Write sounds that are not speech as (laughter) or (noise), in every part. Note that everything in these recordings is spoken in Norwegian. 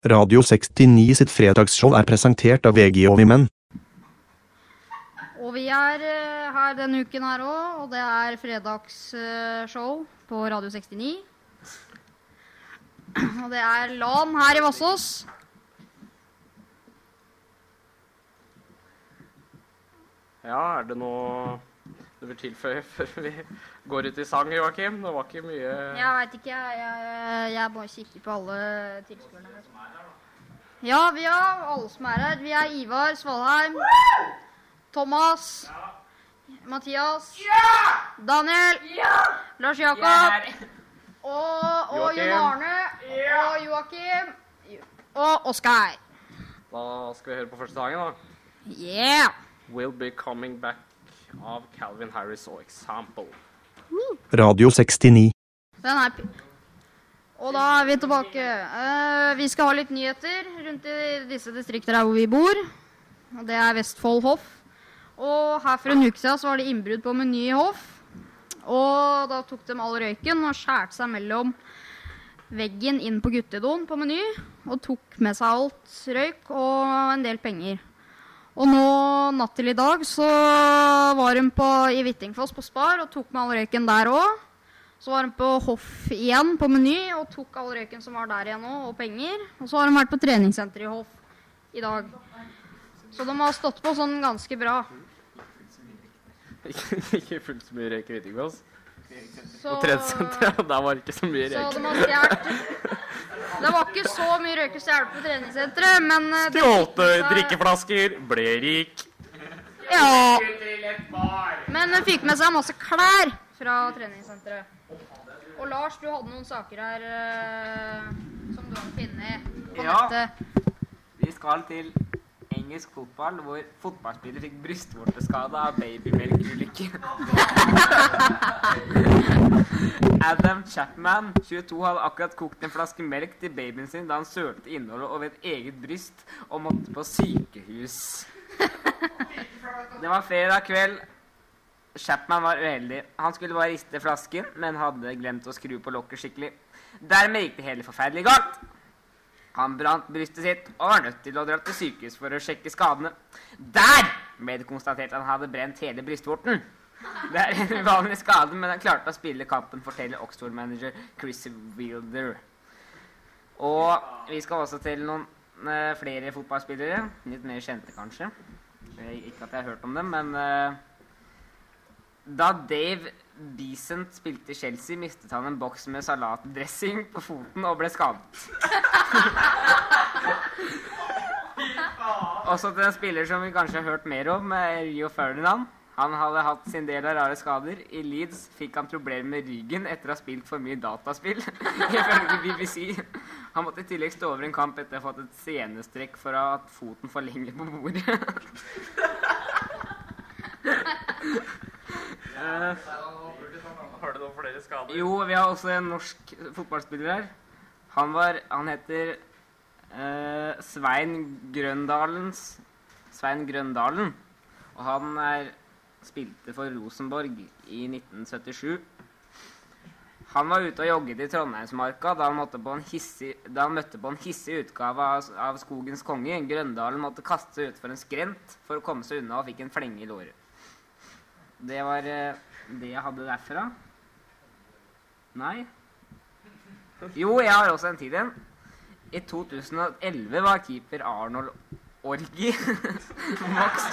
Radio 69 sitt fredagsshow er presentert av VG og Vimen. Og vi er eh, her denne uken her òg, og det er fredagsshow på Radio 69. Og det er LAN her i Vassås. Ja, er det noe du vil tilføye før vi går ut i sang, Joakim? Det var ikke mye Jeg veit ikke, jeg, jeg, jeg bare kikker på alle tilskuerne. Ja, vi har alle som er her. Vi er Ivar Svalheim, Thomas, Mathias, Daniel, Lars Jakob og, og Jon Joakim. Arne og Joakim og Oskar. Da skal vi høre på første sangen, da. Yeah! We'll Be Coming Back av Calvin Harris og Example. Radio 69. Den er pi- Og da er vi tilbake. Uh, vi skal ha litt nyheter rundt i disse distrikter her hvor vi bor. Det er Vestfold hoff. Og her for en uke siden så var det innbrudd på Meny hoff. Og da tok de all røyken og skjærte seg mellom veggen inn på guttedoen på Meny. Og tok med seg alt røyk og en del penger. Og nå natt til i dag så var hun på, i Hvittingfoss på Spar og tok med all røyken der òg. Så var hun på Hoff igjen på Meny og tok all røyken som var der igjen òg, og penger. Og så har hun vært på treningssenteret i Hoff i dag. Så de har stått på sånn ganske bra. (laughs) Ikke, fullt så mye røyk i Hvittingfoss. Så, På treningssenteret, der var det ikke så mye så røyk. de har stjålet Det var ikke så mye røykes til hjelp på treningssenteret, men eh, det Stjålte drikkeflasker, ble rik. Ja. Men fikk med seg masse klær fra treningssenteret. Og Lars, du hadde noen saker her uh, som du har funnet på Ja. nettet. Vi skal til engelsk fotball, hvor fotballspillere fikk brystvorteskade av babymelkulykke. (laughs) Adam Chapman, 22, hadde akkurat kokt en flaske melk til babyen sin da han sølte innholdet over et eget bryst og måtte på sykehus. Det var fredag kveld. Chapman var uheldig. Han skulle bare riste flasken, men hadde glemt å skru på lokket skikkelig. Dermed gikk det hele forferdelig galt. Han brant brystet sitt og var nødt til å dra til sykehus for å sjekke skadene. Der ble det konstatert at han hadde brent hele brystvorten. Det er en uvanlig skade, men han klarte å spille kampen, forteller Oxford-manager Chris Wilder. Og vi skal også til noen eh, flere fotballspillere. Litt mer kjente, kanskje. Ikke at jeg har hørt om dem, men eh, da Dave Beesent spilte Chelsea, mistet han en boks med salatdressing på foten og ble skadet. Også til en spiller som vi kanskje har hørt mer om, Rio Ferdinand. Han hadde hatt sin del av rare skader. I Leeds fikk han problemer med ryggen etter å ha spilt for mye dataspill, (laughs) ifølge BBC. Han måtte i tillegg stå over en kamp etter å ha fått et senestrekk for å ha hatt foten for lenge på bordet. Har du noen flere skader? Jo, vi har også en norsk fotballspiller her. Han var Han heter uh, Svein Grøndalens Svein Grøndalen. Og han er, spilte for Rosenborg i 1977. Han var ute og jogget i Trondheimsmarka da han, hissig, da han møtte på en hissig utgave av, av Skogens konge. Grøndalen måtte kaste seg utfor en skrent for å komme seg unna og fikk en flenge i låret. Det var eh, det jeg hadde derfra. Nei. Jo, jeg har også en tid igjen. I 2011 var keeper Arnold Orgi (laughs) Max.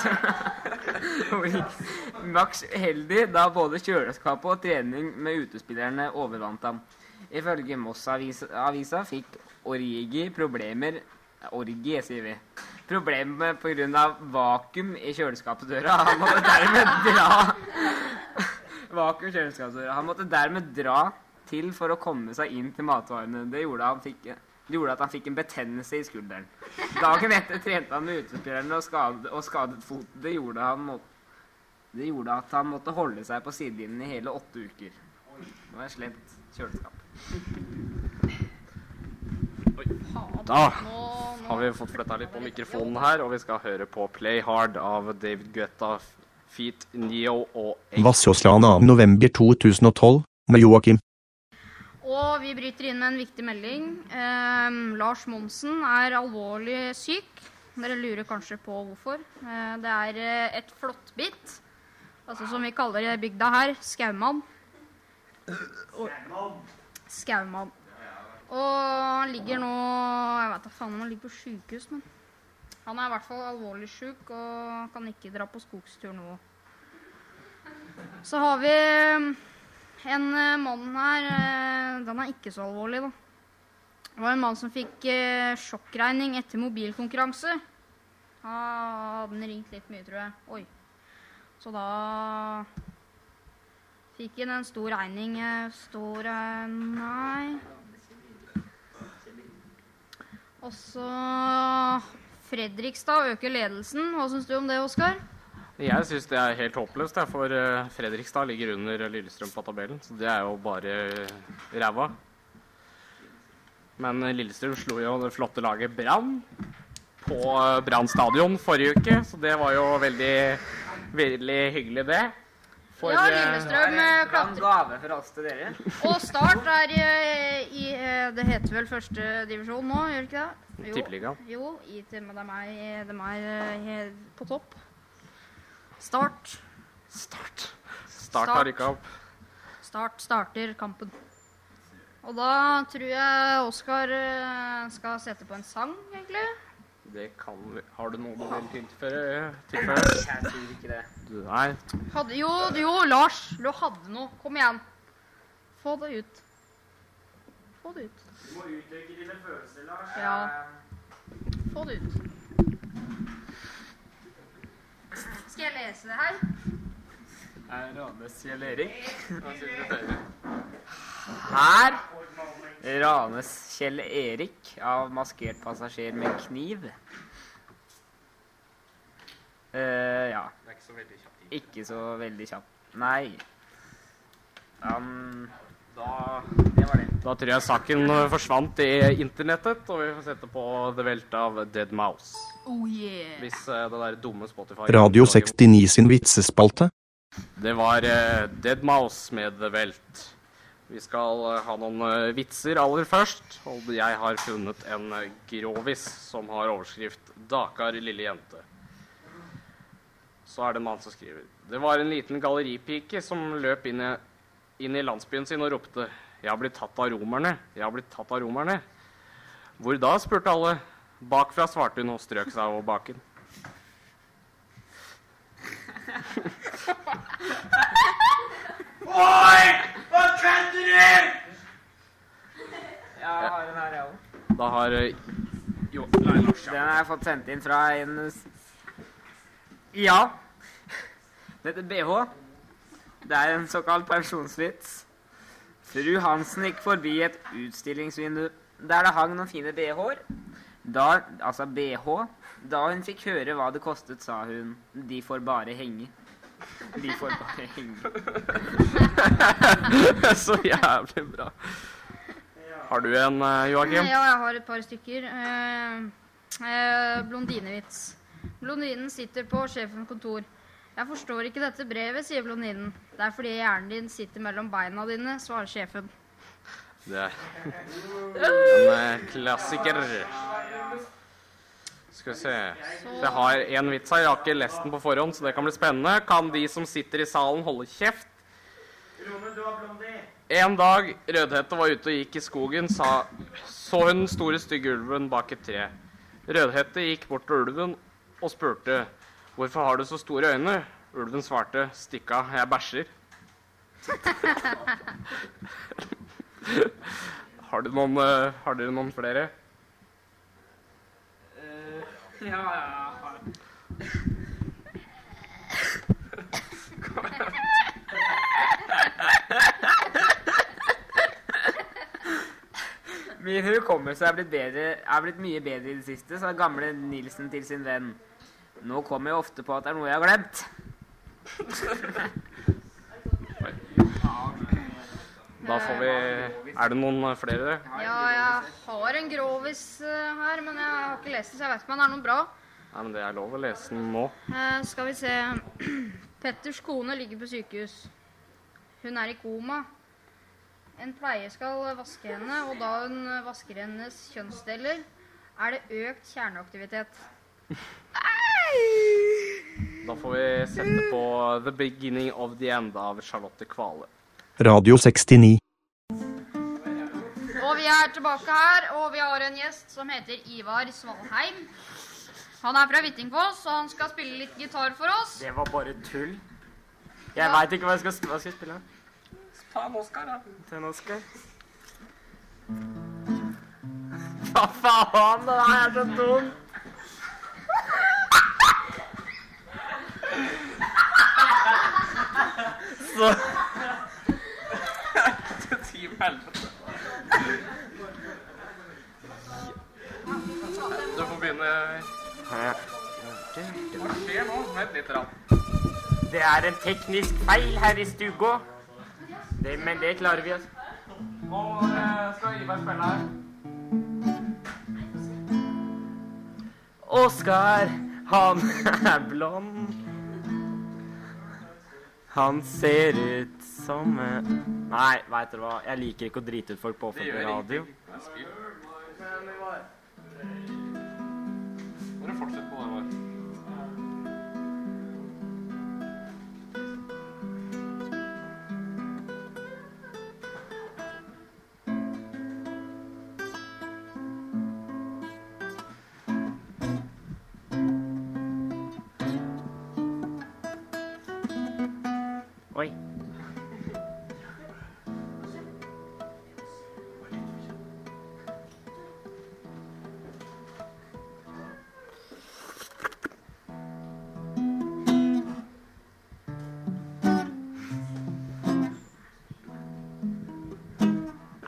(laughs) Max uheldig da både kjøleskapet og trening med utespillerne overvant ham. Ifølge Moss-avisa fikk Origi problemer Orgi, sier vi. Problemet pga. vakuum i kjøleskapsdøra. Han måtte dermed dra Vakuum i kjøleskapsdøra. Han måtte dermed dra til for å komme seg inn til matvarene. Det gjorde, han fikk, det gjorde at han fikk en betennelse i skulderen. Dagen etter trente han med utespillerne og skadet, og skadet foten. Det gjorde, han må, det gjorde at han måtte holde seg på sidelinjen i hele åtte uker. Det var jeg slemt kjøleskap. Da har vi fått flytta litt på mikrofonen her, og vi skal høre på Play Hard av David Guetta, Feet Neo og 2. november 2012 med Joakim. Og vi bryter inn med en viktig melding. Eh, Lars Monsen er alvorlig syk. Dere lurer kanskje på hvorfor. Eh, det er eh, et flåttbitt, altså som vi kaller det bygda her, skaumann. Skaumann. Og han ligger nå Jeg vet da faen om han ligger på sjukehus, men han er i hvert fall alvorlig sjuk og kan ikke dra på skogstur nå. Så har vi en eh, mann her eh, Den er ikke så alvorlig, da. Det var en mann som fikk eh, sjokkregning etter mobilkonkurranse. Da hadde den ringt litt mye, tror jeg. Oi. Så da fikk han en stor regning. Eh, Stor eh, Nei. Og så Fredrikstad øker ledelsen. Hva syns du om det, Oskar? Jeg syns det er helt håpløst, for eh, Fredrikstad ligger under Lillestrøm på tabellen. Så det er jo bare ræva. Men eh, Lillestrøm slo jo det flotte laget Brann på eh, Brann stadion forrige uke, så det var jo veldig, veldig hyggelig, det. For, Ja, eh, Lillestrøm eh, en gave for oss til dere. (laughs) Og Start er i, i eh, Det heter vel førstedivisjon nå, gjør det ikke det? Jo. Tippeligaen. Jo, i, de er, de er eh, på topp. Start. Start. Start har rykka opp. Start starter kampen. Og da tror jeg Oskar eh, skal sette på en sang, egentlig. Det kan vi Har du noe du vil tilføre? tilføre? Jeg tror ikke det. Du, nei. Hadde, jo, jo, Lars, du hadde noe. Kom igjen. Få det ut. Få det ut. Du må utlegge dine følelser, Lars. Ja. Få det ut. Skal jeg lese det her? Er Ranes Kjell Erik? Her ranes Kjell Erik av maskert passasjer med kniv. Uh, ja. Ikke så veldig kjapt. Nei. Um, Da Det var det. Da tror jeg saken eh, forsvant i internettet, og vi får sette på The Welt av Dead Mouse. Oh yeah. Hvis uh, det der dumme Spotify Radio 69 sin vitsespalte. Det var uh, Dead Mouse med The Welt. Vi skal uh, ha noen uh, vitser aller først, og jeg har funnet en eh, grovis som har overskrift 'Dakar lille jente'. Så er det en mann som skriver. Det var en liten galleripike som løp inn i, inn i landsbyen sin og ropte 'Jeg har blitt tatt av romerne'. 'Jeg har blitt tatt av romerne'. Hvor da? spurte alle. Bakfra svarte hun og strøk seg over baken. Ja, jeg har den her, jeg òg. Da har eh, Jo, nei, Lars, Den har jeg fått sendt inn fra en Ja. Det heter BH. Det er en såkalt pensjonsvits. Fru Hansen gikk forbi et utstillingsvindu der det hang noen fine BH-er. Da, altså BH. Da hun fikk høre hva det kostet, sa hun de får bare henge. De får bare. (laughs) (laughs) Så jævlig bra. Har du en, eh, Joakim? Ja, jeg har et par stykker. Eh, eh, blondinevits. Blondinen sitter på sjefens kontor. Jeg forstår ikke dette brevet, sier blondinen. Det er fordi hjernen din sitter mellom beina dine, svarer sjefen. Det er (laughs) en klassiker. Skal vi se Det har en vits her. Jeg har ikke lest den på forhånd, så det kan bli spennende. Kan de som sitter i salen, holde kjeft? En dag Rødhette var ute og gikk i skogen, sa, så hun den store, stygge ulven bak et tre. Rødhette gikk bort til ulven og spurte hvorfor har du så store øyne. Ulven svarte stikk av, jeg bæsjer. (laughs) har, du noen, eh, har dere noen flere? Ja, ja. Min hukommelse er blitt, bedre, er blitt mye bedre i det siste, sa gamle Nilsen til sin venn. Nå kommer jeg ofte på at det er noe jeg har glemt. Da får vi Er det noen eh, flere? Ja, jeg har en grovis eh, her, men jeg har ikke lest den, så jeg vet ikke om den er noe bra. Nei, men Det er lov å lese den nå. Eh, skal vi se (clears throat) Petters kone ligger på sykehus. Hun er i koma. en pleier skal vaske henne, og da hun vasker hennes kjønnsdeler, er det økt kjerneaktivitet. Da får vi sette på The Beginning of the End av Charlotte Kvale. Radio 69. Og vi er tilbake her, og vi har en gjest som heter Ivar Svalheim. Han er fra Hvittingfoss, og han skal spille litt gitar for oss. Det var bare tull. Jeg Ja. veit ikke hva jeg skal, hva skal jeg spille. Ta en Oscar, da. Ta en Oscar. Hva faen? Det der er så dumt. Så Ti helvete. Du får begynne. Hva skjer nå? Vent litt. Rann. Det er en teknisk feil her i stuga. Det, men det klarer vi oss. Nå eh, skal Ivar spille her. Oskar, han er blond. Han ser ut som eh, Nei, veit dere hva. Jeg liker ikke å drite ut folk på offentlig radio. ingenting. Men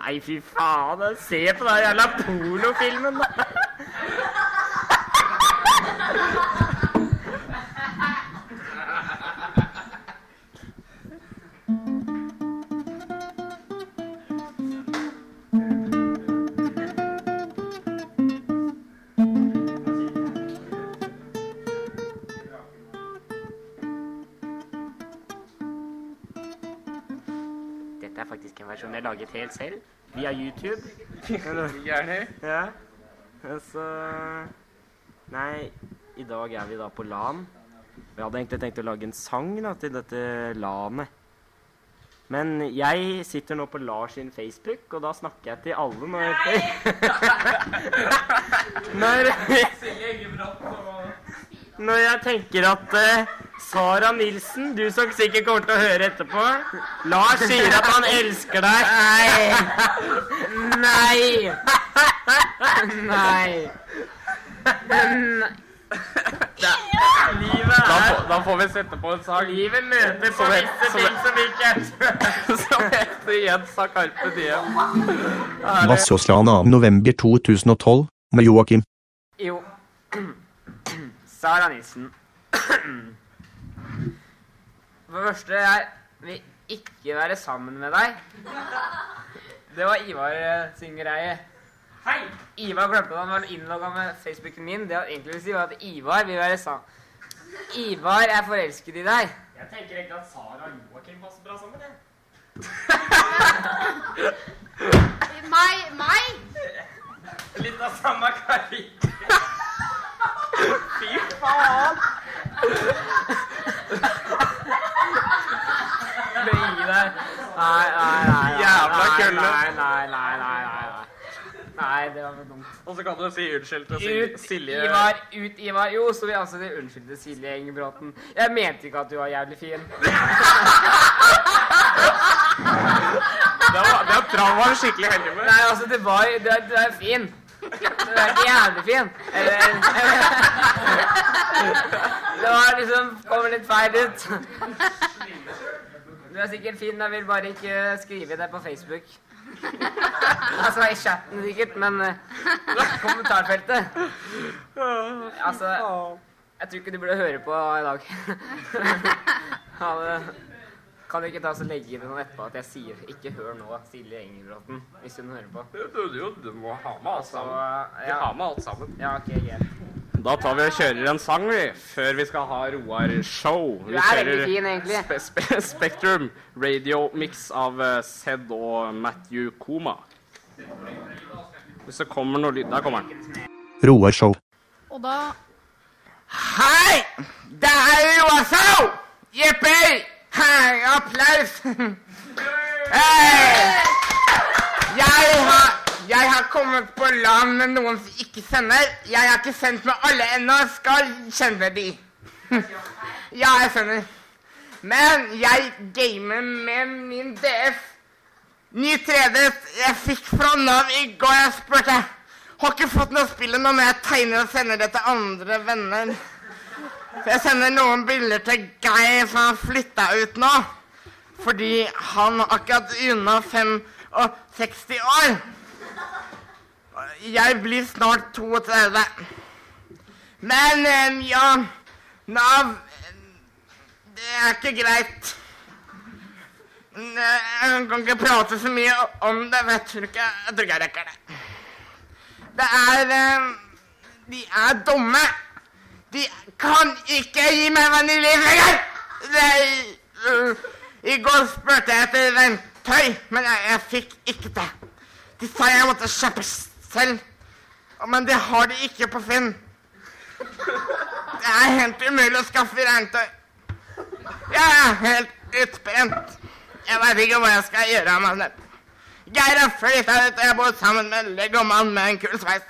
Nei, fy faen. Se på den jævla pornofilmen, da. Dette er faktisk en versjon jeg laget helt selv, via YouTube. (laughs) Gjerne. Ja. Så Nei, i dag er vi da på LAN. Jeg hadde egentlig tenkt å lage en sang da, til dette LAN-et. Men jeg sitter nå på Lars sin Facebook, og da snakker jeg til alle når (laughs) Når Når jeg tenker at eh, Sara Nilsen, du som sikkert kommer til å høre etterpå Lars sier at han elsker deg. Nei! Nei. Nei. Livet Da, er får- da får vi sette på en sang. Livet møter på Som et- visse som ting et- som ikke Som heter Jens av Carpe Diem. Vassåsland 2. november 2012 med Joakim. Jo. Sara Nilsen. For det første, jeg vil ikke være sammen med deg. Det var Ivar eh, sin greie. Hei! Ivar glemte at han var innlogga med Facebooken min. Det han egentlig vil si, var at Ivar vil være sammen. Ivar er forelsket i deg. Jeg tenker egentlig at Sara og Joakim passer bra sammen. jeg. (laughs) Meg? Meg? Litt av samme karakter. (laughs) Fy faen! Nei, nei, nei. nei, Jævla kølle. Nei, nei, nei, nei, nei, nei. Det var for dumt. Og så kan du si unnskyld til Silje. Ut, Silje. Ivar, ut, Ivar. Jo, så vil jeg altså si unnskyld til Silje Engebråten. Jeg mente ikke at du var jævlig fin. Det var, det var, det var skikkelig heldig med. Nei, altså, det var det du er fin. Du er ikke jævlig fin. Eller (laughs) Det var liksom Kommer litt feil ut. Du er sikkert fin, jeg vil bare ikke skrive det på Facebook. Altså i chatten sikkert, men i kommentarfeltet Altså Jeg tror ikke du burde høre på i dag. (laughs) Ha det. Kan du ikke ta oss og legge inn noe etterpå at jeg sier 'ikke hør nå', Silje Engelbråten', hvis hun hører på? Du, du, du må ha med alt sammen. Vi ja. har med alt sammen. Ja, ok, greit. Da tar vi og kjører en sang, vi, før vi skal ha Roar Show. Vi Du er veldig fin, egentlig. Spe Spe Spektrum radio-mix av eh, Zed og Matthew Koma. Hvis det kommer noe lyd Der kommer den. Roar Show. Og da Hei! Det er Roar-show! Jippi! Hei, applaus! Hey. Jeg har, jeg har kommet på LAN med noen som ikke sender. Jeg har ikke sendt med alle ennå. Skal kjenne de. Ja, jeg sender. Men jeg gamer med min DF. Ny 3D jeg fikk fra Nav i går. Jeg spurte har ikke fått noe spill ennå, men jeg tegner og sender det til andre venner. Jeg sender noen bilder til Geir som har flytta ut nå. Fordi han akkurat unna 65 år. Jeg blir snart 32. Men ja Nav Det er ikke greit. Jeg kan ikke prate så mye om det, jeg tror ikke jeg, tror ikke jeg rekker det. Det er De er dumme. De kan ikke gi meg vaniljefinger! Det- øh, I går spurte jeg etter regntøy, men jeg, jeg fikk ikke det. De sa jeg måtte kjøpe selv, men det har de ikke på Finn. Det er helt umulig å skaffe regntøy. Jeg er helt utbrent. Jeg vet ikke hva jeg skal gjøre av selv. Geir har flytta ut, og jeg bor sammen med en legomann med en kul sveis.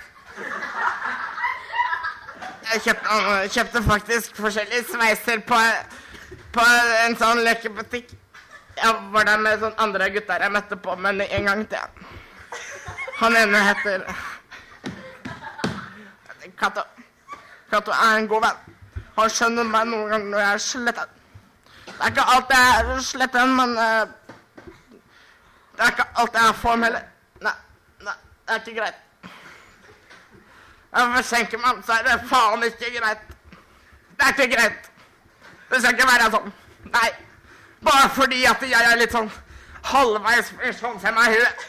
Jeg kjøpte, kjøpte faktisk forskjellige sveiser på, på en sånn lekebutikk. Jeg var der med sånn andre gutter jeg møtte på, men en gang til. Han ene heter Cato. Cato er en god venn. Han skjønner meg noen ganger når jeg er slettet. Det er ikke alt jeg er sletten, men uh, Det er ikke alt jeg er form heller. Nei, nei, det er ikke greit. Forsinker man, så er det faen ikke greit. Det er ikke greit. Det skal ikke være sånn. Nei. Bare fordi at jeg er litt sånn halvveis funksjonshemma i huet,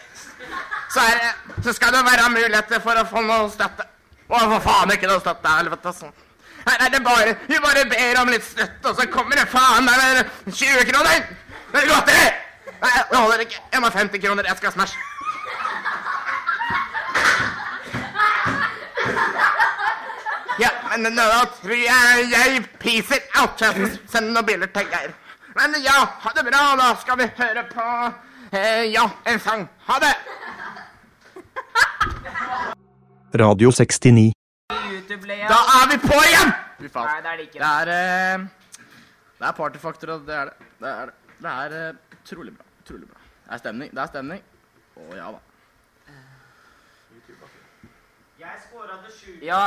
så, er det, så skal det være muligheter for å få noe støtte. Og for faen ikke noe støtte, helvete. Sånn. Her er det bare Vi bare ber om litt støtte, og så kommer det faen meg 20 kroner! Det er godteri! Nei, det holder ikke. Jeg må ha 50 kroner. Jeg skal smash. Ja, men nå tror jeg jeg peacer out. Jeg skal sende noen bilder til Geir. Men ja, ha det bra. Da skal vi høre på eh, ja, en sang. Ha det. Radio 69. Da er vi på igjen! Fy faen. Nei, det er det ikke. Det er eh, Det er partyfaktor, og det er det. Det er, det. Det er eh, utrolig bra. Utrolig bra. Det er stemning. Det er stemning. Å ja da. Ja,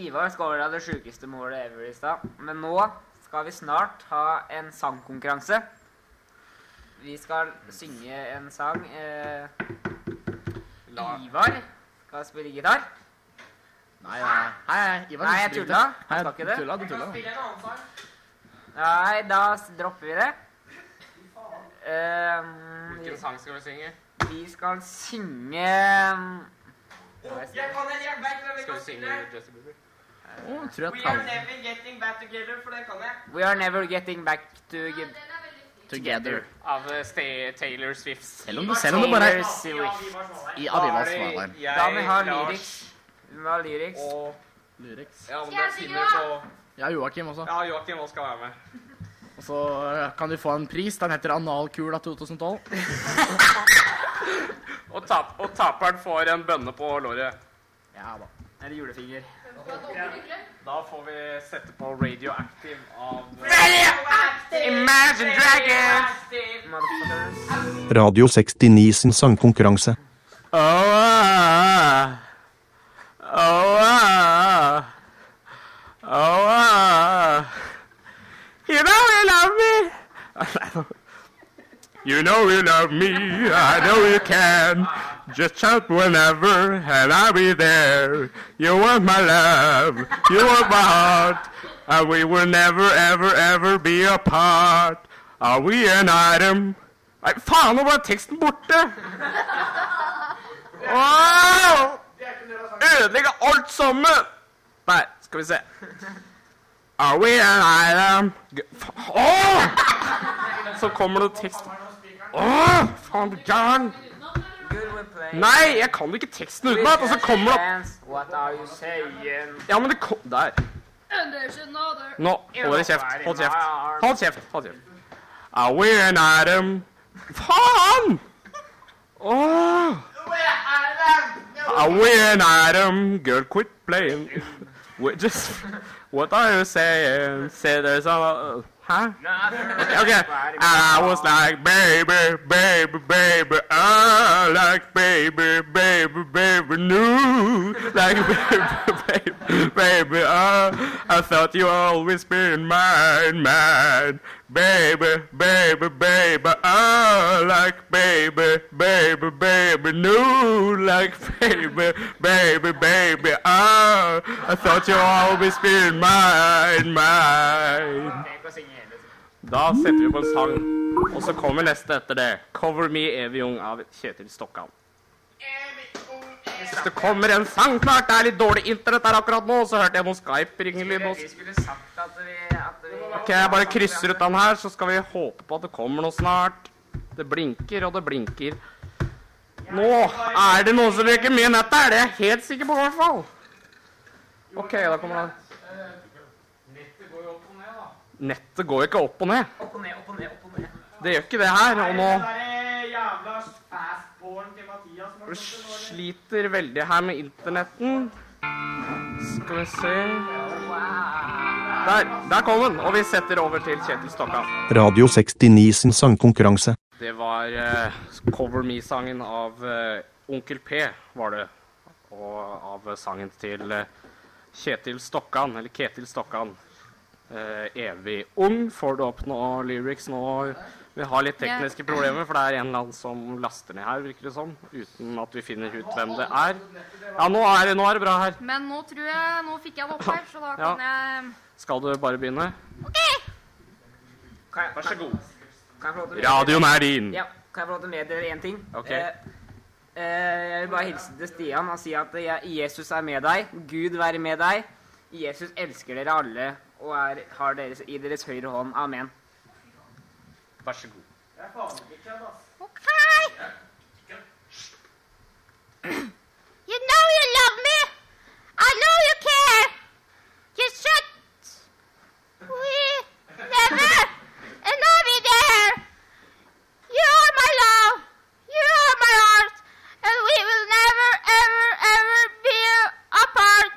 Ivar skåra det sjukeste målet ever i stad. Men nå skal vi snart ha en sangkonkurranse. Vi skal synge en sang. Eh, Ivar skal spille gitar. Nei, nei. Hei, hei. Ivar. Nei, jeg tulla. Jeg skal ikke det. Du tulla, du tulla. Nei, da dropper vi det. Eh, Hvilken sang skal vi synge? vi skal synge Jeg kan en jeg vet hvem vi Skal vi synge synge. Justin Bieber? Jeg We are never getting back together, for det kan jeg. We are never getting back to get Together. Av eh, Taylor Swifts. Selv om selv om det bare er Swift. i Aviva Svalheim. Da må vi ha Lars lyrics. Vi har ha lyrics. Og Lyrics. ja, men det finner på Ja, Joakim også. Ja, Joakim også skal være med. (laughs) Og så eh, kan du få en pris. Den heter Analkula 2012. (laughs) Og, tap og taperen får en bønne på låret. Ja da. Eller julefinger. Da får vi sette på Radioactive av Imagine Dragons! Radio 69 sin sangkonkurranse. Oh, ah. oh, ah. oh, ah. You know you love me. you know you love me. I know you can. Just shout whenever, and I'll be there. You want my love. You want my heart. And we will never, ever, ever be apart. Are we an item? Nei, faen, nå ble teksten borte! Wow! Ødelegge alt sammen! Nei, Skal vi se. Are we an item? Åh! Så kommer det tekst. Åh, faen, gæren. Nei, jeg kan ikke teksten utenat, og så kommer det? Ja, men det kom Der. Nå, hold i kjeft. Hold kjeft. Hold kjeft. Hold kjeft. Are we an atom? Faen! Åh! Are we an atom? Girl, quit playing. We're just... What are you saying? Say there's a... Hæ? Okay. I was like, baby, baby, baby, I like baby, baby, baby, no. Like, (laughs) baby, baby, baby, uh, I thought you always been mine, mine. Baby, baby, baby, I like baby, baby, baby, no. Like, (laughs) baby, baby, baby, I, I thought you always been mine, mine. Da setter vi på en sang, og så kommer neste etter det. 'Cover Me Evig Ung' av Kjetil Stokkan. Hvis det kommer en sang snart, det er litt dårlig internett her akkurat nå, så hørte jeg noe Skype-ringelyd. Vi skulle sagt at vi, at vi Ok, jeg bare krysser ut den her, så skal vi håpe på at det kommer noe snart. Det blinker, og det blinker. Nå er det noen som bruker mye nett her, det er jeg helt sikker på i hvert fall. Ok, da kommer det. Nettet går jo ikke opp og ned. Opp og ned, opp og ned, opp og ned. Det gjør ikke det her, og nå eller? sliter veldig her med internetten. Skal vi se Der, der kom den, og vi setter over til Kjetil Stokkan. Radio 69 sin sangkonkurranse. Det var uh, Cover Me-sangen av uh, Onkel P, var det. Og av sangen til uh, Kjetil Stokkan, eller Ketil Stokkan. Eh, evig ung. Får du opp noe lyrics nå? Vi har litt tekniske problemer, for det er en eller annen som laster ned her, virker det som. Uten at vi finner ut hvem det er. Ja, nå er det, nå er det bra her. Men nå tror jeg Nå fikk jeg det opp her, så da (laughs) Ja. kan jeg Skal du bare begynne? Kan jeg, Vær så god. kan jeg få lov til Radioen er din. Ja, kan jeg få lov til å meddele én ting? Ok. Eh, eh, jeg vil bare hilse til Stian og si at eh, Jesus er med deg. Gud være med deg. Jesus elsker dere alle og er, har deres, i deres høyre hånd. Amen. Vær så god. Jeg er faen ikke kødd, ass. Okay. You know you love me. I know you care. You should. We never and I'll be there. You are my love. You are my heart. And we will never, ever, ever be apart.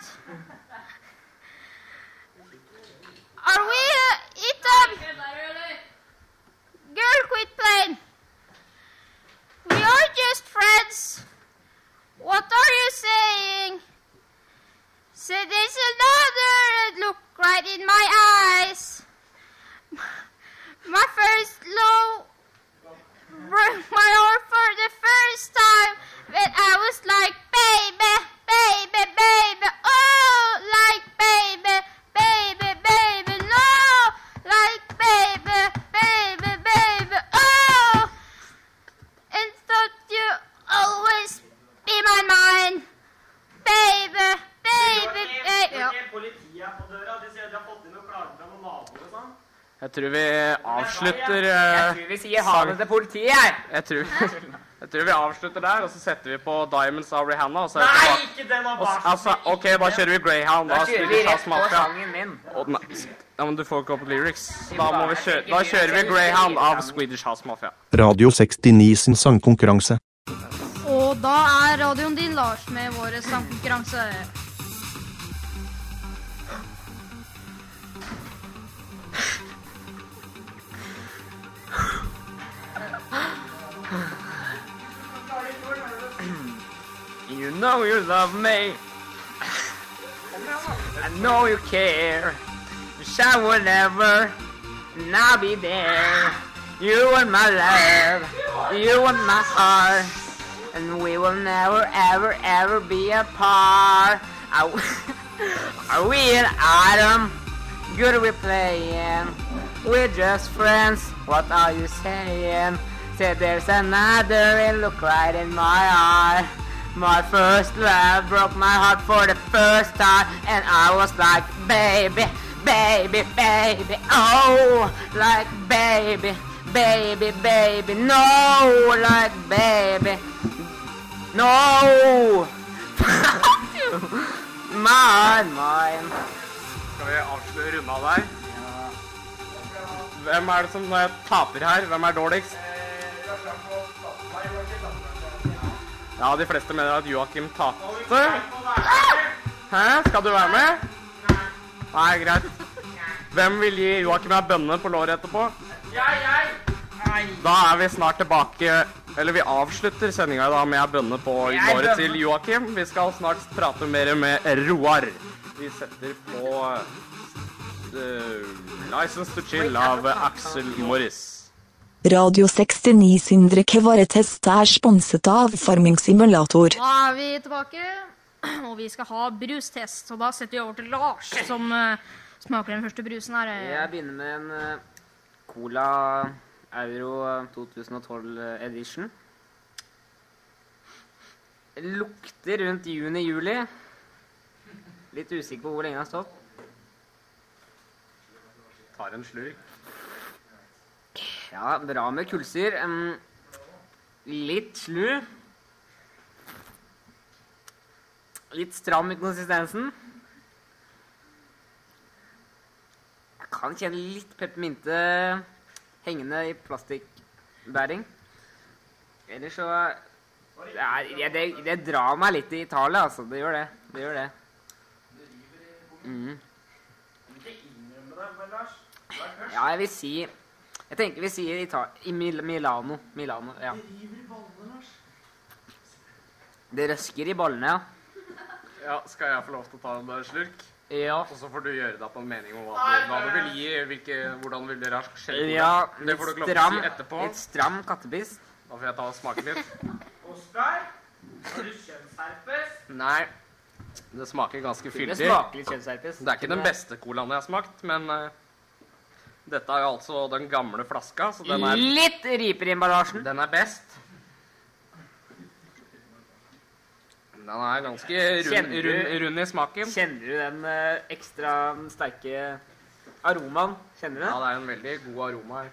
Are we uh, Ethan? Girl, quit playing. We are just friends. What are you saying? Say there's another look right in my eyes. My first love broke my heart for the first time when I was like, baby, baby, baby, oh, like baby, baby, baby, no, like baby, baby, baby, oh, and thought you always be my mind, baby, baby, baby. Ja. Politiet er på døra. De sier de har fått inn noen klager fra noen naboer og sånn. Jeg tror vi avslutter Jeg eh, tror vi sier ha det til politiet her. jeg, tror, (laughs) jeg tror vi avslutter der, og så setter vi på Diamonds av Rihanna. Og så Nei, ikke den av altså, OK, da kjører vi Greyhound. Da Da kjører vi rett på sangen min. Og er- Ja, men du får ikke opp lyrics. Da, må vi kjøre, da kjører vi Greyhound av Swedish House Mafia. Radio 69 sin sangkonkurranse. Og da er radioen din, Lars, med vår sangkonkurranse. Know you love me. I know you care. You shall whenever, and I'll be there. You and my love, you and my heart, and we will never, ever, ever be apart. Are we, (laughs) are an item? Good we playing. We're just friends. What are you saying? Said there's another and look right in my eye. My first love broke my heart for the first time, and I was like, baby, baby, baby, oh, like baby, baby, baby, no, like baby, no. (laughs) mine, mine. Skal vi avsløre runde av der? Hvem er det som eh, taper her? Hvem er dårligst? Ja, de fleste mener at Joakim tapte. Hæ? Skal du være med? Nei, greit. Hvem vil gi Joakim ei bønne på låret etterpå? Jeg, jeg. Da er vi snart tilbake Eller vi avslutter sendinga da med ei bønne på låret til Joakim. Vi skal snart prate mer med Roar. Vi setter på uh, License to Chill av Axel Morris. Radio 69 Sindre Kvaretest er sponset av Farming Simulator. Da er vi tilbake, (clears throat) og vi skal ha brustest. Og da setter vi over til Lars, som uh, smaker den første brusen her. Jeg begynner med en uh, Cola Euro 2012 edition. Lukter rundt juni-juli. Litt usikker på hvor lenge den har stått. Tar en slurk. Ja, bra med kullsyr. Litt slu. Litt stram i konsistensen. Jeg kan kjenne litt peppermynte hengende i plastikkbæring. Ellers så det, er, det, det drar meg litt i Italia, altså. Det gjør det. Det gjør det. Mm. Ja, jeg vil si Jeg tenker vi sier Ita i Mil Milano. Milano, ja. Det røsker i ballene, ja. Ja, skal jeg få lov til å ta en slurk? Ja. Og så får du gjøre deg opp en mening om hva du, hva du vil gi, hvilke, hvordan vil dere ha skje. Ja, det får du ikke lov til å si etterpå. litt stram kattebiss. Da får jeg ta og smake litt. Oskar, har du kjønnsherpes? Nei, det smaker ganske Det smaker litt kjønnsherpes. Det er ikke den beste colaen jeg har smakt, men eh, dette er jo altså den gamle flaska, så den er, Litt riper i emballasjen. den er best. Den er ganske rund, Kjenner du- rund, rund i smaken. Kjenner du den eh, ekstra sterke aromaen? Kjenner du Ja, den? det er en veldig god aroma her.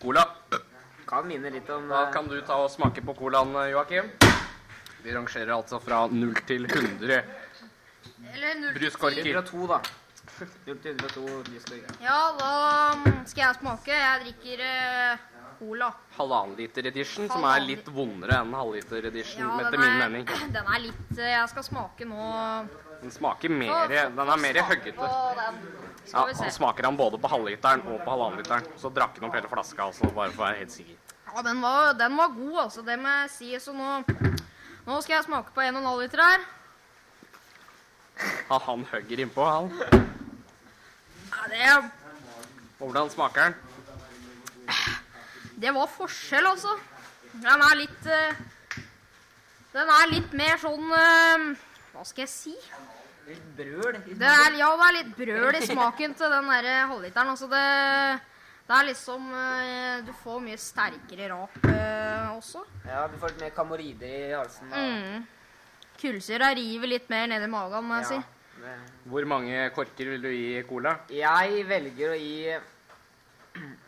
Cola. Kan minne litt om Da eh, kan du ta og smake på colaen, Joakim. Vi rangerer altså fra 0 til 100 Eller null til bruskorker. 102, da. 0 til 102 brystkorker. Ja, da skal jeg smake. Jeg drikker uh, cola. Halvannen liter edition, som er litt vondere enn halvliter edition, Ja, etter min er, mening. (laughs) den er litt eh, Jeg skal smake nå. Den smaker mer Den er mer høggete. Ja, han smaker han både på halvliteren og på halvannenliteren. Så drakk han opp hele flaska, altså, bare for å være helt sikker. Ja, den var, den var god, altså. Det må jeg si. Så nå, nå skal jeg smake på 1,5 liter her. Ja, han hugger innpå, han. (laughs) Ja, hvordan smaker den? det var forskjell, altså. Den er litt eh, Den er litt mer sånn eh, Hva skal jeg si? Litt brøl. Det er, ja, det er litt brøl i smaken til den der halvliteren. Altså det, det er liksom eh, Du får mye sterkere rap også. Ja, du får litt mer kamorider i halsen. Mm. Kullsyra river litt mer ned i magen, må jeg Ja, si. Hvor mange korker vil du gi cola? Jeg velger å gi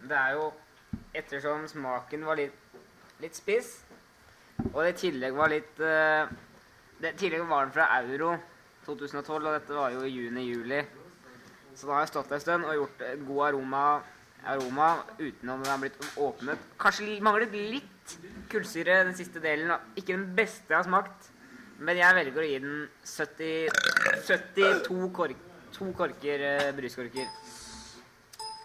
Det er jo ettersom smaken var litt, litt spiss, og det i tillegg var litt eh, det, tillegg var den fra Euro 2012, og dette var jo i juni-juli. Så da har jeg stått en stund og gjort god aroma, aroma utenom den har blitt åpnet. Kanskje manglet litt kullsyre den siste delen. Ikke den beste jeg har smakt, men jeg velger å gi den 70, 72 kork, to korker eh, bruskorker.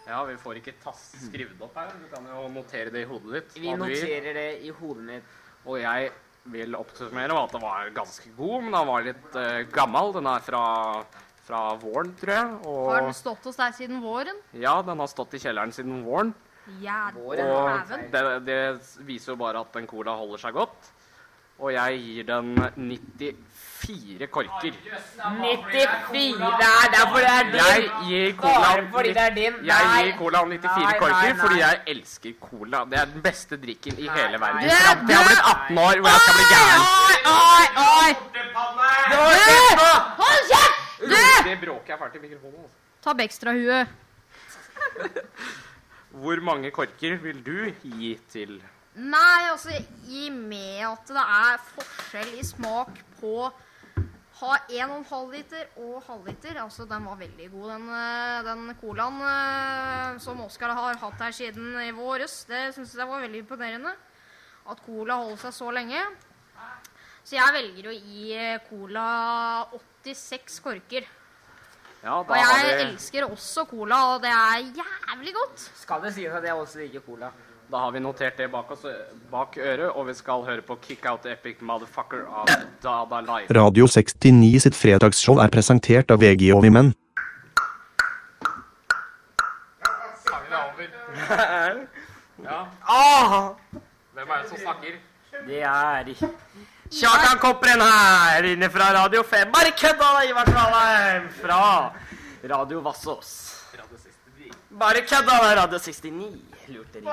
Ja, vi får ikke tass skrevet opp her. Du kan jo notere det i hodet ditt. Vi hva du noterer det i hodet mitt. Og jeg vil oppsummere med at den var ganske god, men den var litt eh, gammel. Den er fra, fra våren, tror jeg. Har den Og stått hos deg siden våren? ja, den har stått i kjelleren siden våren. Jævla Og dæven. det, det viser jo bare at en cola holder seg godt. Og jeg gir den 94 korker. 94! Det er derfor det er din! Jeg gir cola fordi det er din? Jeg gir cola 94 Nei, korker nei, nei. fordi jeg elsker cola. Det er den beste drikken i hele verden. Fram til jeg har blitt 18 år hvor jeg skal bli gæren. Oi, oi! Du! Hold kjeft! Du! Det bråker jeg fælt i mikrofonen. Altså. Ta Bekstra-huet. (laughs) Hvor mange korker vil du gi til Nei, altså, i og med at det er forskjell i smak på ha 1,5 liter og halvliter. Altså, den var veldig god, den, eh, den colaen eh, som Oskar har hatt her siden i våres. Det syns jeg var veldig imponerende. At cola holder seg så lenge. Så jeg velger å gi eh, cola 86 korker. Ja, Og jeg vi, elsker også cola, og det er jævlig godt. Skal det sies at jeg også liker cola? Da har vi notert det bak oss, bak øret, og vi skal høre på Kick Out Epic Motherfucker av Dada Life. Radio 69 sitt fredagsshow er presentert av VG og Vimen. Sangen er over. (laughs) ja. Ah! Hvem er det som snakker? Det er Kjartan Kopperen her inne fra Radio 5. Bare kødda, da, Ivar Kvalheim! Fra Radio Vassås. Bare kødda, da, Radio 69. Lurte ringen.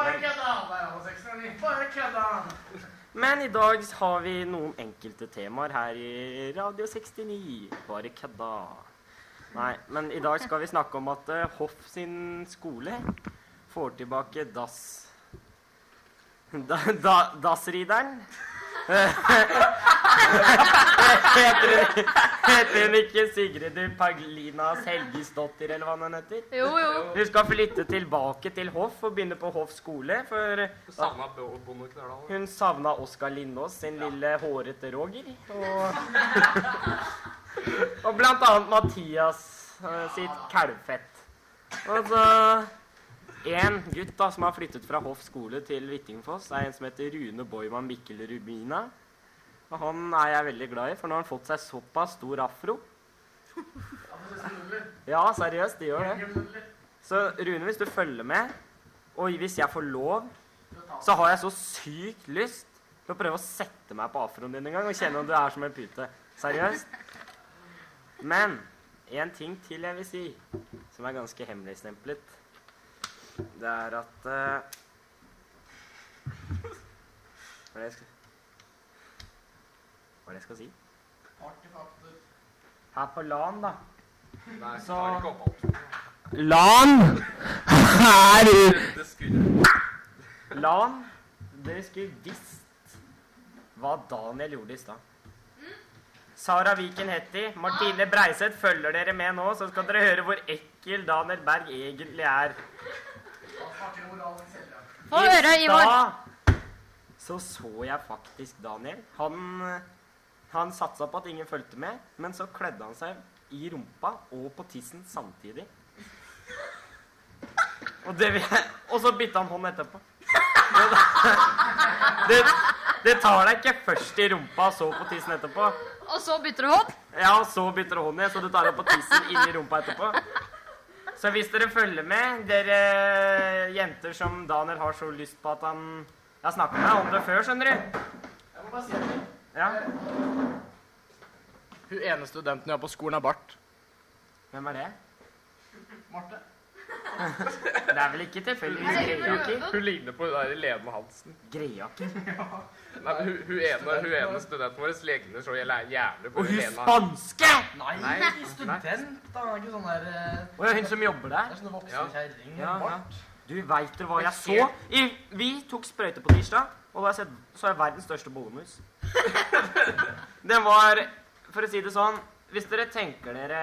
Men i dag har vi noen enkelte temaer her i Radio 69. Bare kødda. Nei, men i dag skal vi snakke om at uh, Hoff sin skole får tilbake dass... Da, da, Dassrideren. (laughs) heter, hun, heter hun ikke Sigrid Paglinas helgesdotter, eller hva hun heter? Jo, jo. Hun skal flytte tilbake til Hoff og begynne på Hoff skole. For Savna Bonde Knørdal. hun savna Oskar Lindås, sin lille hårete Roger. Og, (laughs) og blant annet Mathias eh, sitt kalvfett. Og så en gutt da som har flyttet fra Hoff skole til Hvittingfoss, er en som heter Rune Boyman Mikkel Rubina. Og han er jeg veldig glad i, for nå har han fått seg såpass stor afro. Ja, seriøst, det gjør det. Så Rune, hvis du følger med, og hvis jeg får lov, så har jeg så sykt lyst til å prøve å sette meg på afroen din en gang og kjenne om du er som en pute. Seriøst. Men en ting til jeg vil si, som er ganske hemmeligstemplet, det er at uh, (laughs) Hva er det jeg skal Hva er det jeg skal si? Her på LAN, da. Nei, Så-. LAN! Her. LAN, dere skulle visst hva Daniel gjorde i stad. Sara Viken Hetty, Martine Breiseth følger dere med nå, så skal dere høre hvor ekkel Daniel Berg egentlig er. Få høre, Ivar. så så jeg faktisk Daniel. Han, han satsa på at ingen fulgte med, men så kledde han seg i rumpa og på tissen samtidig. Og, det, og så bytta han hånd etterpå. Det, det tar deg ikke først i rumpa og så på tissen etterpå. Og så bytter du hånd. Ja, og så bytter du hånd igjen, så du tar deg på tissen inn i rumpa etterpå. Så hvis dere følger med, dere jenter som Daniel har så lyst på at han Jeg har snakka med deg om det før, skjønner du. Jeg må bare si ting. Ja. Hun ene studenten jeg har på skolen, har bart. Hvem er det? Marte. Det er vel ikke tilfeldigvis Greiaker? Hun ligner på hun der Lene Hansen. Greiaker? (laughs) Nei, hun, hun, ene, hun ene studenten vår ligner så jævlig på Og hun Lena. spanske! Nei, student. Da er ikke sånn der eh, er hun som jobber Det der. er voksne Ja. kjerring. Ja, ja. Du veit dere hva jeg så? I, vi tok sprøyte på tirsdag, og da jeg sett- så jeg verdens største bollemus. (laughs) Den var, for å si det sånn Hvis dere tenker dere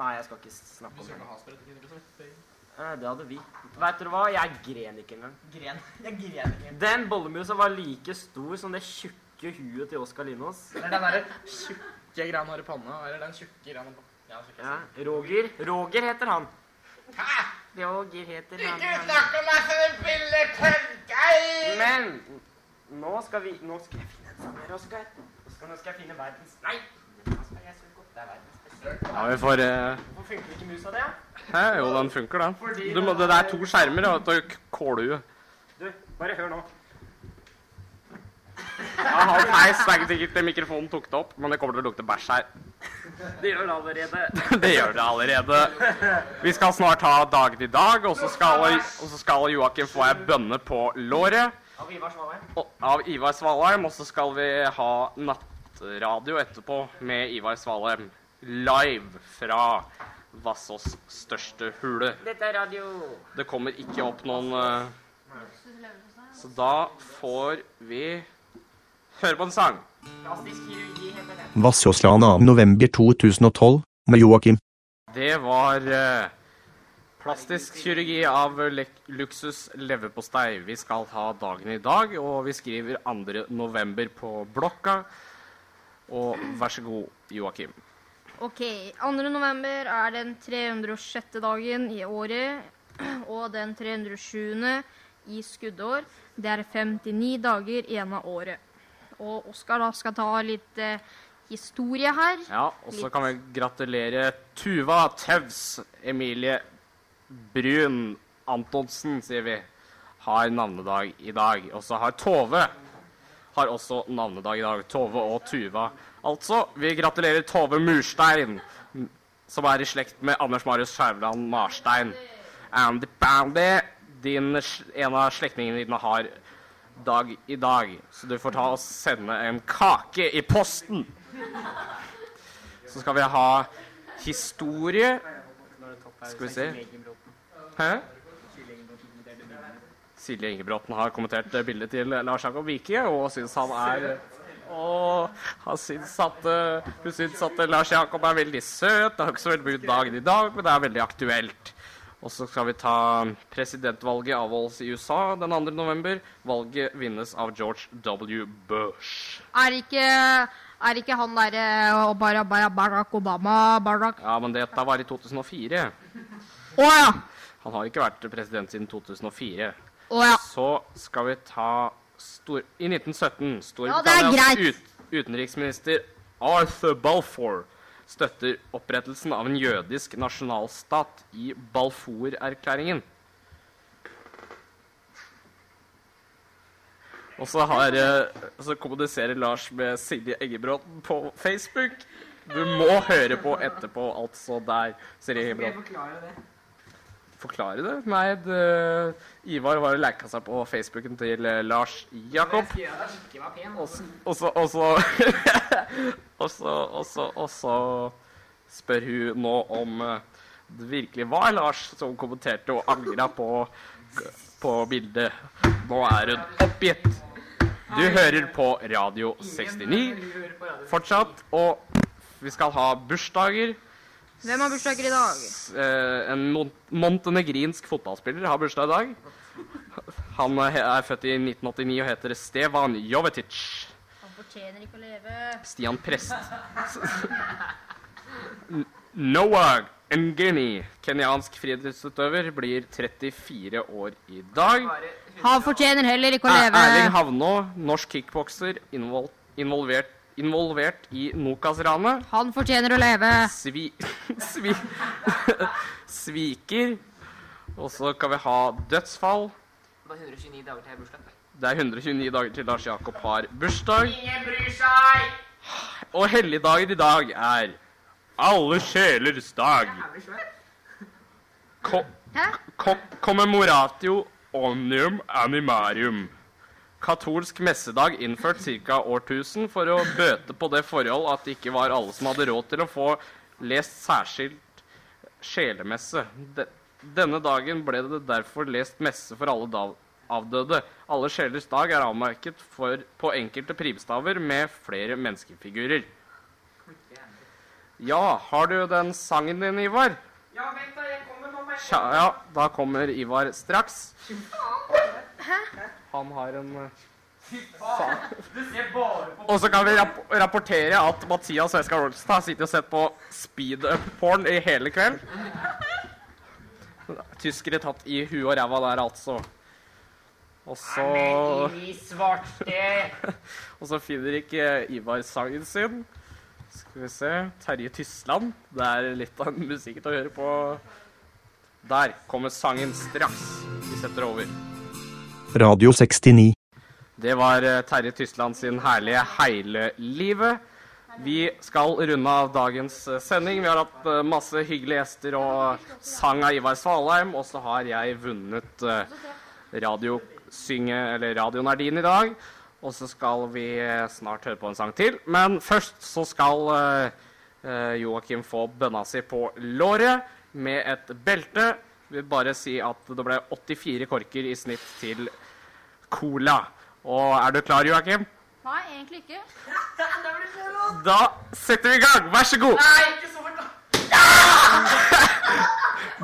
Nei, jeg skal ikke snakke om det. Det hadde vi. Veit dere hva? Jeg gren ikke engang. Gren. Jeg gren ikke. Den bollemusa var like stor som det tjukke huet til Oskar Linås. Det er den derre tjukke greia han har i panna. Eller den tjukke greia han har på. Ja, Roger. Roger heter han. Hæ? Roger heter han. Ikke snakk om meg som en billedtørker! Men nå skal vi Nå skal jeg finne en Oskar. Oskar, Nå skal jeg finne verdens Nei! Ja, vi får eh, Hvorfor funker ikke musa det? Hæ, jo, den funker, den. Du må, det er to skjermer, og et kålhue. Du, bare hør nå. Ja, han peis. Det er ikke sikkert mikrofonen tok det opp, men det kommer til å lukte bæsj her. Det gjør det allerede. (laughs) Det gjør det allerede. Vi skal snart ha dagen i dag, og så skal, og så skal Joakim få ei bønne på låret Av Ivar Svalheim. og- av Ivar Svalheim. Og så skal vi ha nattradio etterpå med Ivar Svalheim live fra Vassås største hule. Dette er radio. Det kommer ikke opp noen uh, Så da får vi høre på en sang. Plastisk kirurgi heter det. Vassåsland av november 2012 med Joakim. Det var uh, plastisk kirurgi av le luksus leverpostei. Vi skal ha dagen i dag, og vi skriver 2. november på blokka. Og vær så god, Joakim. Ok, 2. november er den 306. dagen i året, og den 307. i skuddår. Det er 59 dager igjen av året. Og Oskar da skal ta litt eh, historie her. Ja, og så kan vi gratulere Tuva Tevs Emilie Brun Antonsen, sier vi, har navnedag i dag. Og så har Tove har også navnedag i dag. Tove og Tuva. Altså, vi gratulerer Tove Murstein, som er i slekt med Anders Marius Skjærvland Marstein. Andy Bandy, din, en av slektningene dine har dag i dag. Så du får ta og sende en kake i posten. Så skal vi ha historie. Skal vi se. Hæ? Silje Ingebråten har kommentert eh, bildet til Lars Jakob Vike og syns han er og han syns at, eh, hun syns at eh, Lars Jakob er veldig søt. Det har ikke så veldig mye dagen i dag, men det er veldig aktuelt. Og så skal vi ta presidentvalget avholdes i USA den 2. november. Valget vinnes av George W. Bush. Er ikke, er ikke han derre Barack Obama Barack Ja, men dette var i 2004. Å ja! Han har ikke vært president siden 2004. Å ja. Så skal vi ta stor... I 1917 Ja, er Storbritannias ja, ut, utenriksminister Arthur Balfour støtter opprettelsen av en jødisk nasjonalstat i Balfour-erklæringen. Og så, har, eh, så kommuniserer Lars med Silje Eggebråten på Facebook. Du må høre på etterpå, altså der. Silje Engebråten. Forklare det? Nei, det, Ivar var og leka seg på Facebooken til eh, Lars Jakob. Så (laughs) så Og så Og så spør hun nå om eh, det virkelig var Lars som kommenterte og angra på, på bildet. Nå er hun oppgitt. Du hører på Radio 69 fortsatt, og vi skal ha bursdager. Hvem har bursdager i dag? Eh, en mon montenegrinsk fotballspiller har bursdag i dag. Han er født i 1989 og heter Stevan Jovetic. Han fortjener ikke å leve. Stian Prest. Noah Ngeni, kenyansk friidrettsutøver, blir 34 år i dag. Han fortjener heller ikke å leve. Erling. Havnå, norsk kickbokser, involvert, involvert i Nokas-ranet. Han fortjener å leve. Svi... (laughs) Svi... (laughs) Sviker. Og så kan vi ha dødsfall. Det er 129 dager til bursdag. Det er 129 dager til Lars Jakob har bursdag. Ingen bryr seg! Og helligdagen i dag er alle sjelers dag. Ko Hæ? commemoratio omnium animarium. Katolsk messedag innført ca. årtusen for å bøte på det forhold at det ikke var alle som hadde råd til å få lest særskilt sjelemesse. De denne dagen ble det derfor lest messe for alle da avdøde. Alle sjelers dag er avmerket for, på enkelte primstaver med flere menneskefigurer. Ja, har du den sangen din, Ivar? Ja, vent da, jeg kommer. Tja, ja, da kommer Ivar straks. Han har en eh, Du ser bare på Og så kan vi rapp rapportere at Mathias Westgard Olsen har sittet og sett på speed-up-porn i hele kveld. Tyskere tatt i huet og ræva der, altså. Og så, (laughs) og så finner ikke Ivar sangen sin. Skal vi se Terje Tysland. Det er litt av musikken å høre på. Der kommer sangen straks. Vi setter over. Radio 69. Det var eh, Terje Tysland sin herlige Heile-livet. Vi skal runde av dagens eh, sending. Vi har hatt eh, masse hyggelige gjester og sang av Ivar Svalheim. Og så har jeg vunnet radiosynge, eller radionardin i dag. Og så skal vi snart høre på en sang til. Men først så skal Joakim få bønna si på låret med et belte. Vil bare si at det ble 84 korker i snitt til cola. Og er du klar, Joakim? Nei, egentlig ikke. Da setter vi i gang. Vær så god. Nei, ikke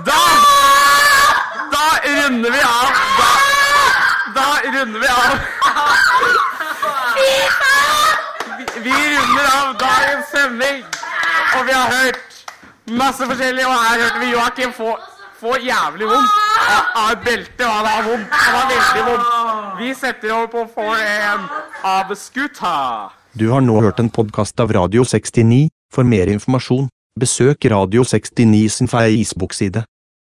Da Da runder vi av. Da, da runder vi av. Vi, vi runder av dagens sending. Og vi har hørt masse forskjellig. Og her hørte vi Joakim få, få jævlig vondt av, beltet. han har vondt. Han har veldig vondt. Vi setter over på For en av Skuta. Du har nå hørt en podkast av Radio 69. For mer informasjon, besøk Radio 69 sin Facebook-side.